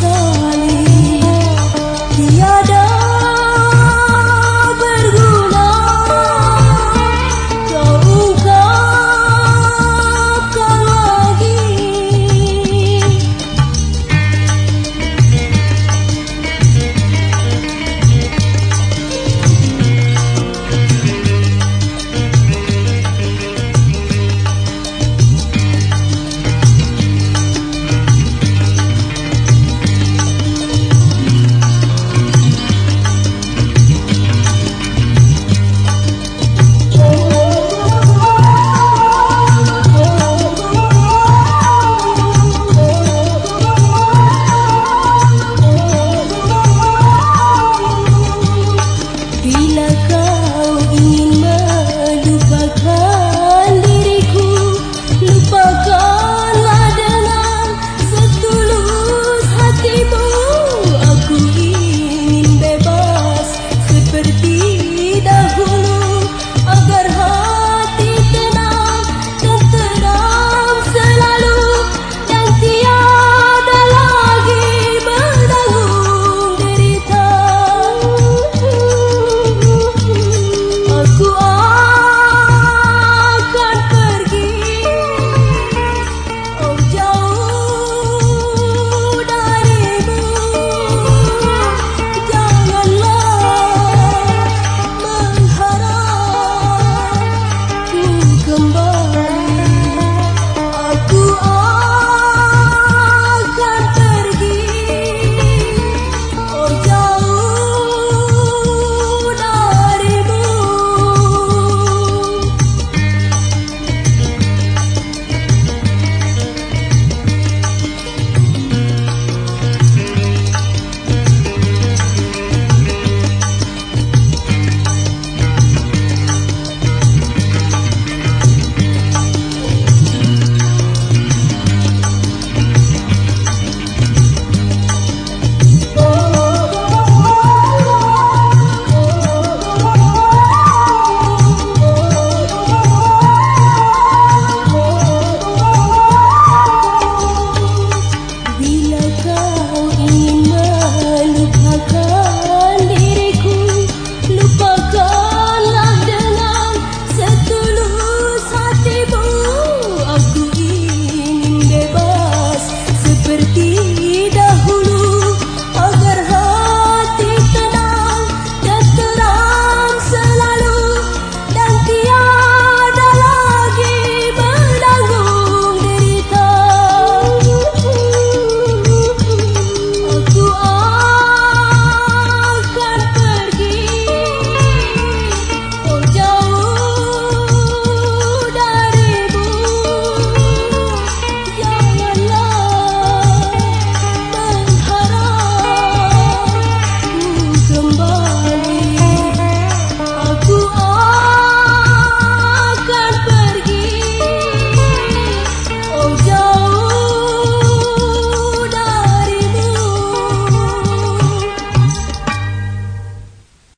Oh.